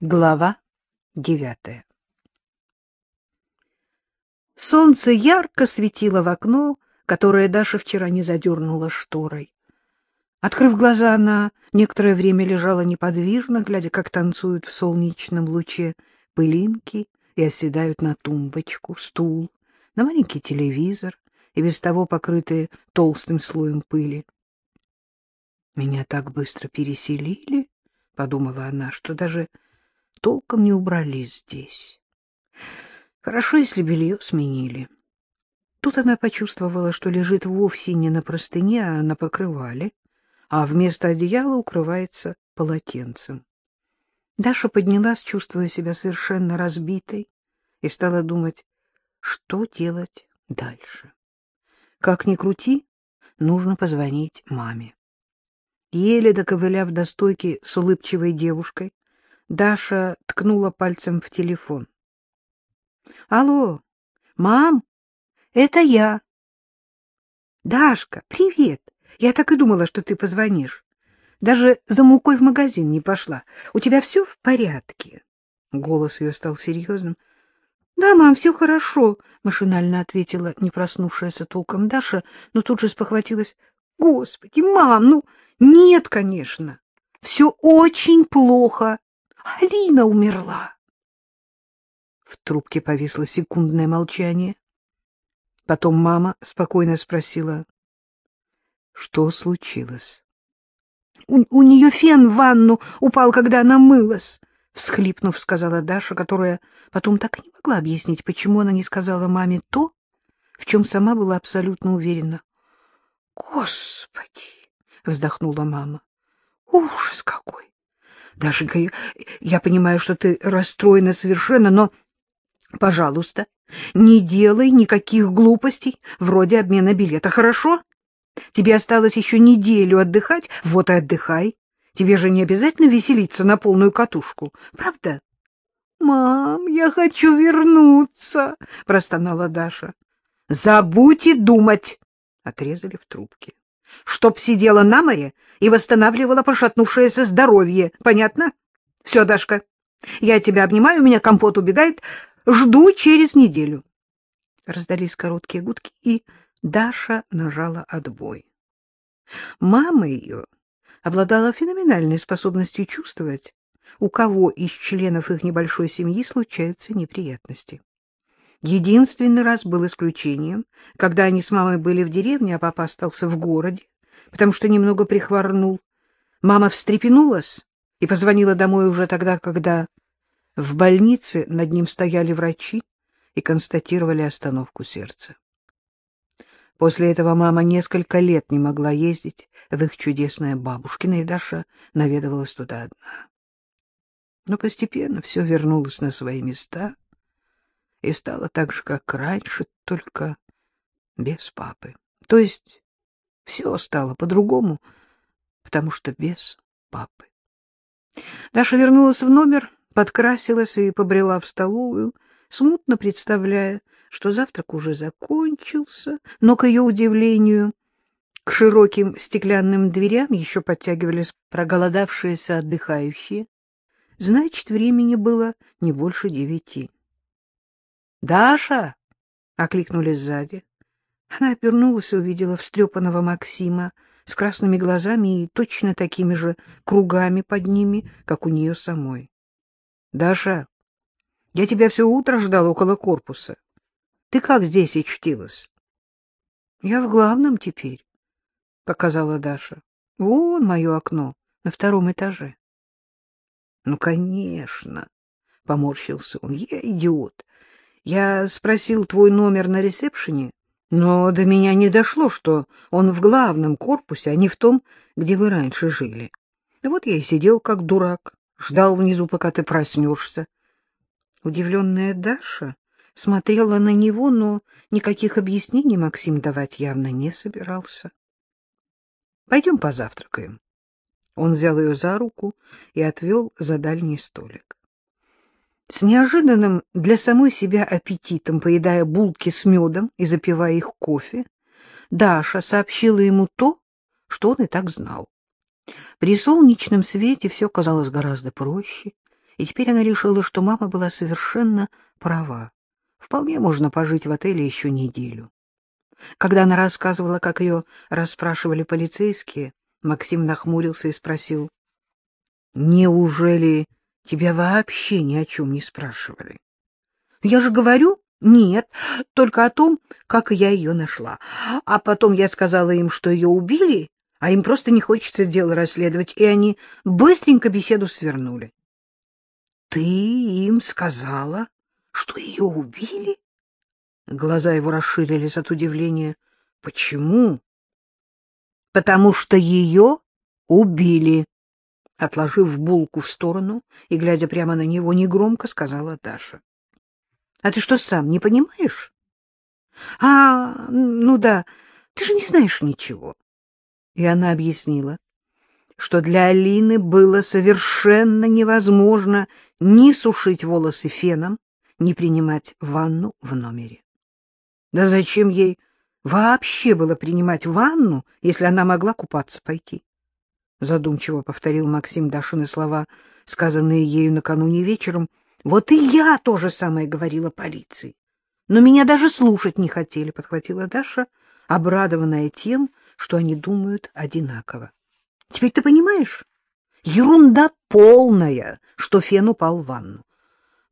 Глава девятая Солнце ярко светило в окно, которое Даша вчера не задернула шторой. Открыв глаза, она некоторое время лежала неподвижно, глядя, как танцуют в солнечном луче пылинки и оседают на тумбочку, стул, на маленький телевизор и без того покрытые толстым слоем пыли. «Меня так быстро переселили», — подумала она, — что даже толком не убрались здесь. Хорошо, если белье сменили. Тут она почувствовала, что лежит вовсе не на простыне, а на покрывале, а вместо одеяла укрывается полотенцем. Даша поднялась, чувствуя себя совершенно разбитой, и стала думать, что делать дальше. Как ни крути, нужно позвонить маме. Еле доковыляв до стойки с улыбчивой девушкой, Даша ткнула пальцем в телефон. — Алло, мам, это я. — Дашка, привет. Я так и думала, что ты позвонишь. Даже за мукой в магазин не пошла. У тебя все в порядке? Голос ее стал серьезным. — Да, мам, все хорошо, — машинально ответила не проснувшаяся толком Даша, но тут же спохватилась. — Господи, мам, ну, нет, конечно. Все очень плохо. Алина умерла. В трубке повисло секундное молчание. Потом мама спокойно спросила, что случилось. У, — У нее фен в ванну упал, когда она мылась, — всхлипнув, сказала Даша, которая потом так и не могла объяснить, почему она не сказала маме то, в чем сама была абсолютно уверена. — Господи! — вздохнула мама. — Ужас какой! Дашенька, я, понимаю, что ты расстроена совершенно, но, пожалуйста, не делай никаких глупостей вроде обмена билета, хорошо? Тебе осталось еще неделю отдыхать, вот и отдыхай. Тебе же не обязательно веселиться на полную катушку, правда? — Мам, я хочу вернуться, — простонала Даша. — Забудь и думать, — отрезали в трубке чтоб сидела на море и восстанавливала пошатнувшееся здоровье. Понятно? Все, Дашка, я тебя обнимаю, у меня компот убегает. Жду через неделю. Раздались короткие гудки, и Даша нажала отбой. Мама ее обладала феноменальной способностью чувствовать, у кого из членов их небольшой семьи случаются неприятности. Единственный раз был исключением, когда они с мамой были в деревне, а папа остался в городе, потому что немного прихворнул. Мама встрепенулась и позвонила домой уже тогда, когда в больнице над ним стояли врачи и констатировали остановку сердца. После этого мама несколько лет не могла ездить в их чудесное бабушкино, и Даша наведывалась туда одна. Но постепенно все вернулось на свои места — и стала так же, как раньше, только без папы. То есть все стало по-другому, потому что без папы. Даша вернулась в номер, подкрасилась и побрела в столовую, смутно представляя, что завтрак уже закончился, но, к ее удивлению, к широким стеклянным дверям еще подтягивались проголодавшиеся отдыхающие. Значит, времени было не больше девяти. «Даша!» — окликнули сзади. Она обернулась и увидела встрепанного Максима с красными глазами и точно такими же кругами под ними, как у нее самой. — Даша, я тебя все утро ждал около корпуса. Ты как здесь очутилась? — Я в главном теперь, — показала Даша. — Вон мое окно на втором этаже. — Ну, конечно, — поморщился он, — я идиот. Я спросил твой номер на ресепшене, но до меня не дошло, что он в главном корпусе, а не в том, где вы раньше жили. Вот я и сидел как дурак, ждал внизу, пока ты проснешься. Удивленная Даша смотрела на него, но никаких объяснений Максим давать явно не собирался. — Пойдем позавтракаем. Он взял ее за руку и отвел за дальний столик. С неожиданным для самой себя аппетитом, поедая булки с медом и запивая их кофе, Даша сообщила ему то, что он и так знал. При солнечном свете все казалось гораздо проще, И теперь она решила, что мама была совершенно права. Вполне можно пожить в отеле еще неделю. Когда она рассказывала, как ее расспрашивали полицейские, Максим нахмурился и спросил, «Неужели тебя вообще ни о чем не спрашивали?» «Я же говорю, нет, только о том, как я ее нашла. А потом я сказала им, что ее убили, а им просто не хочется дело расследовать, и они быстренько беседу свернули. — Ты им сказала, что ее убили? Глаза его расширились от удивления. — Почему? — Потому что ее убили. Отложив булку в сторону и глядя прямо на него, негромко сказала Даша. — А ты что, сам не понимаешь? — А, ну да, ты же не знаешь ничего. И она объяснила, что для Алины было совершенно невозможно ни сушить волосы феном, ни принимать ванну в номере. Да зачем ей вообще было принимать ванну, если она могла купаться пойти? Задумчиво повторил Максим Дашины слова, сказанные ею накануне вечером, вот и я то же самое говорила полиции. Но меня даже слушать не хотели, — подхватила Даша, обрадованная тем, что они думают одинаково. Теперь ты понимаешь? Ерунда полная, что Фен упал в ванну.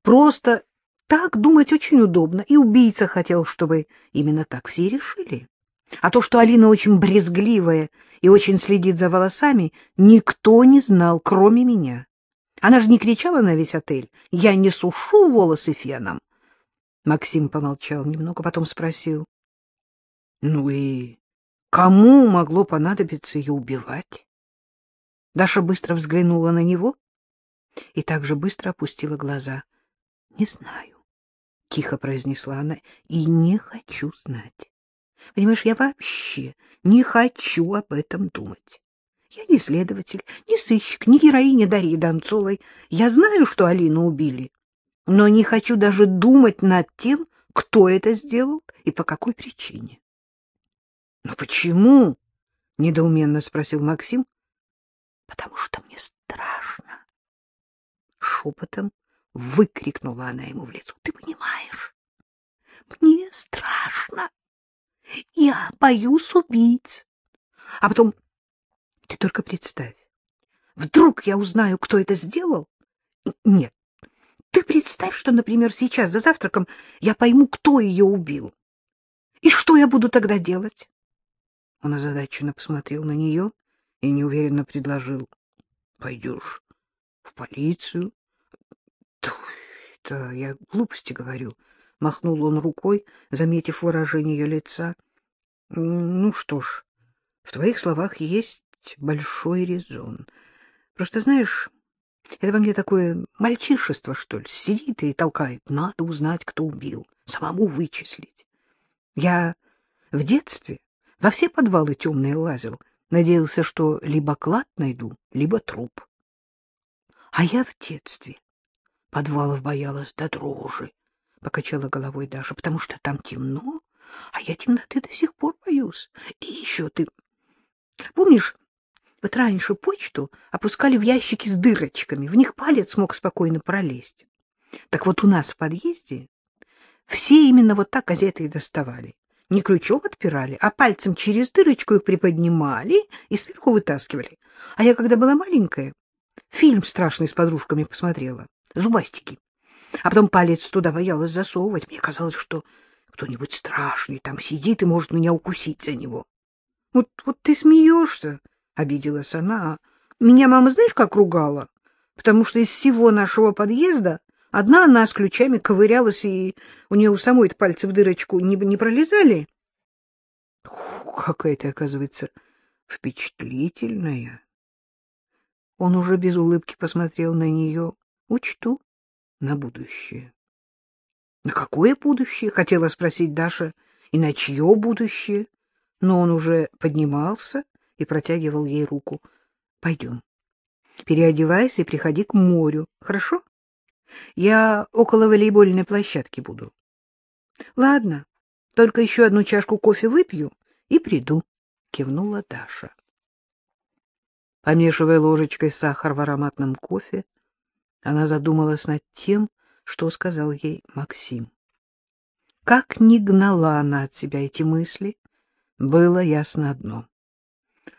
Просто так думать очень удобно, и убийца хотел, чтобы именно так все решили. А то, что Алина очень брезгливая и очень следит за волосами, никто не знал, кроме меня. Она же не кричала на весь отель. Я не сушу волосы феном. Максим помолчал немного, потом спросил. — Ну и кому могло понадобиться ее убивать? Даша быстро взглянула на него и также быстро опустила глаза. — Не знаю, — тихо произнесла она, — и не хочу знать. Понимаешь, я вообще не хочу об этом думать. Я не следователь, не сыщик, не героиня Дарьи Донцовой. Я знаю, что Алину убили, но не хочу даже думать над тем, кто это сделал и по какой причине. — Но почему? — недоуменно спросил Максим. — Потому что мне страшно. Шепотом выкрикнула она ему в лицо. — Ты понимаешь? Мне страшно. Я боюсь убийц. А потом ты только представь. Вдруг я узнаю, кто это сделал? Нет. Ты представь, что, например, сейчас за завтраком я пойму, кто ее убил. И что я буду тогда делать? Он озадаченно посмотрел на нее и неуверенно предложил. — Пойдешь в полицию? — Да я глупости говорю, — махнул он рукой, заметив выражение ее лица. — Ну что ж, в твоих словах есть большой резон. Просто, знаешь, это во мне такое мальчишество, что ли, сидит и толкает. Надо узнать, кто убил, самому вычислить. Я в детстве во все подвалы темные лазил, надеялся, что либо клад найду, либо труп. А я в детстве подвалов боялась до дрожи, — покачала головой Даша, — потому что там темно, а я темноты до сих пор боюсь. И еще ты... Помнишь, вот раньше почту опускали в ящики с дырочками, в них палец мог спокойно пролезть. Так вот у нас в подъезде все именно вот так газеты и доставали. Не крючок отпирали, а пальцем через дырочку их приподнимали и сверху вытаскивали. А я, когда была маленькая, фильм страшный с подружками посмотрела. Зубастики. А потом палец туда боялась засовывать. Мне казалось, что кто-нибудь страшный там сидит и может меня укусить за него. Вот, вот ты смеешься, обиделась она. Меня мама знаешь, как ругала? Потому что из всего нашего подъезда одна она с ключами ковырялась, и у нее у самой пальцы в дырочку не, не пролезали. Какая ты, оказывается, впечатлительная. Он уже без улыбки посмотрел на нее. Учту на будущее. — На какое будущее? — хотела спросить Даша. — И на чье будущее? Но он уже поднимался и протягивал ей руку. — Пойдем. Переодевайся и приходи к морю, хорошо? Я около волейбольной площадки буду. — Ладно, только еще одну чашку кофе выпью и приду, — кивнула Даша. Помешивая ложечкой сахар в ароматном кофе, Она задумалась над тем, что сказал ей Максим. Как ни гнала она от себя эти мысли, было ясно одно.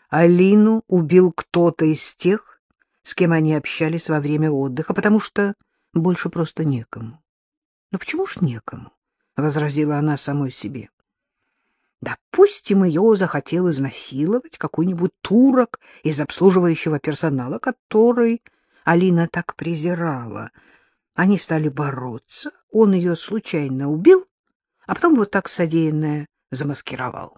Алину убил кто-то из тех, с кем они общались во время отдыха, потому что больше просто некому. — Ну почему ж некому? — возразила она самой себе. — Допустим, ее захотел изнасиловать какой-нибудь турок из обслуживающего персонала, который Алина так презирала. Они стали бороться, он ее случайно убил, а потом вот так содеянное замаскировал.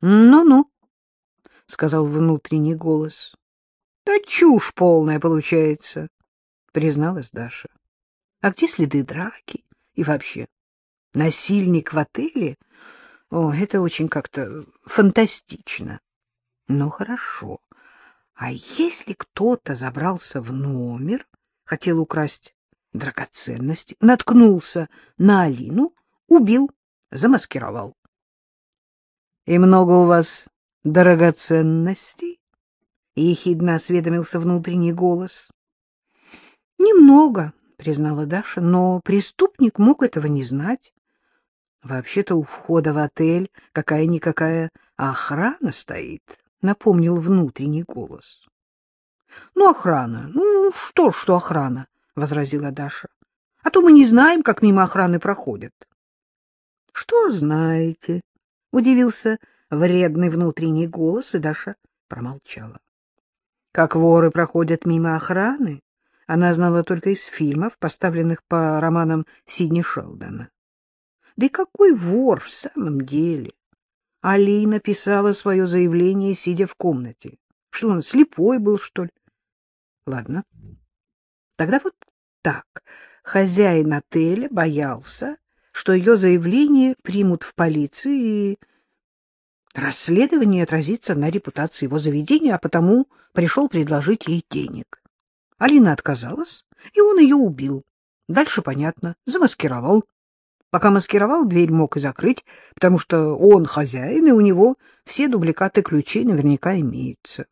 «Ну — сказал внутренний голос. — Да чушь полная получается, — призналась Даша. — А где следы драки? И вообще, насильник в отеле? О, это очень как-то фантастично. Ну, хорошо. А если кто-то забрался в номер, хотел украсть драгоценности, наткнулся на Алину, убил, замаскировал? — И много у вас драгоценностей? — ехидно осведомился внутренний голос. — Немного, — признала Даша, — но преступник мог этого не знать. Вообще-то у входа в отель какая-никакая охрана стоит, — напомнил внутренний голос. — Ну, охрана. Ну, что ж, что охрана, — возразила Даша. — А то мы не знаем, как мимо охраны проходят. — Что знаете? — удивился вредный внутренний голос, и Даша промолчала. Как воры проходят мимо охраны, она знала только из фильмов, поставленных по романам Сидни Шелдона. Да и какой вор в самом деле? Алина писала свое заявление, сидя в комнате. Что он, слепой был, что ли? Ладно. Тогда вот так. Хозяин отеля боялся, что ее заявление примут в полиции и Расследование отразится на репутации его заведения, а потому пришел предложить ей денег. Алина отказалась, и он ее убил. Дальше понятно, замаскировал. Пока маскировал, дверь мог и закрыть, потому что он хозяин, и у него все дубликаты ключей наверняка имеются.